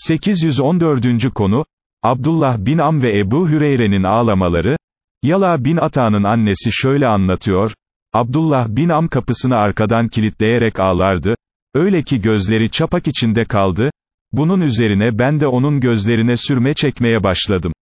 814. konu, Abdullah bin Am ve Ebu Hüreyre'nin ağlamaları, Yala bin Ata'nın annesi şöyle anlatıyor, Abdullah bin Am kapısını arkadan kilitleyerek ağlardı, öyle ki gözleri çapak içinde kaldı, bunun üzerine ben de onun gözlerine sürme çekmeye başladım.